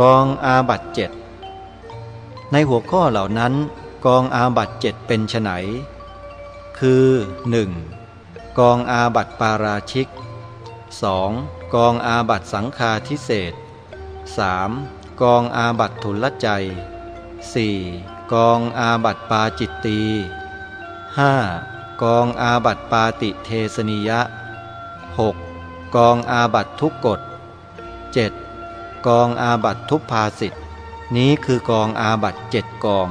กองอาบัตเจ็ดในหัวข้อเหล่านั้นกองอาบัตเจ็ดเป็นไนคือ 1. กองอาบัตปาราชิก 2. กองอาบัตสังฆาทิเศษ 3. กองอาบัตทุลใจ 4. กองอาบัตปาจิตตี 5. กองอาบัตปาติเทสนิยะ 6. กองอาบัตทุกกฎ 7. กองอาบัตทุพภาสิทธนี้คือกองอาบัตเจ็ดกอง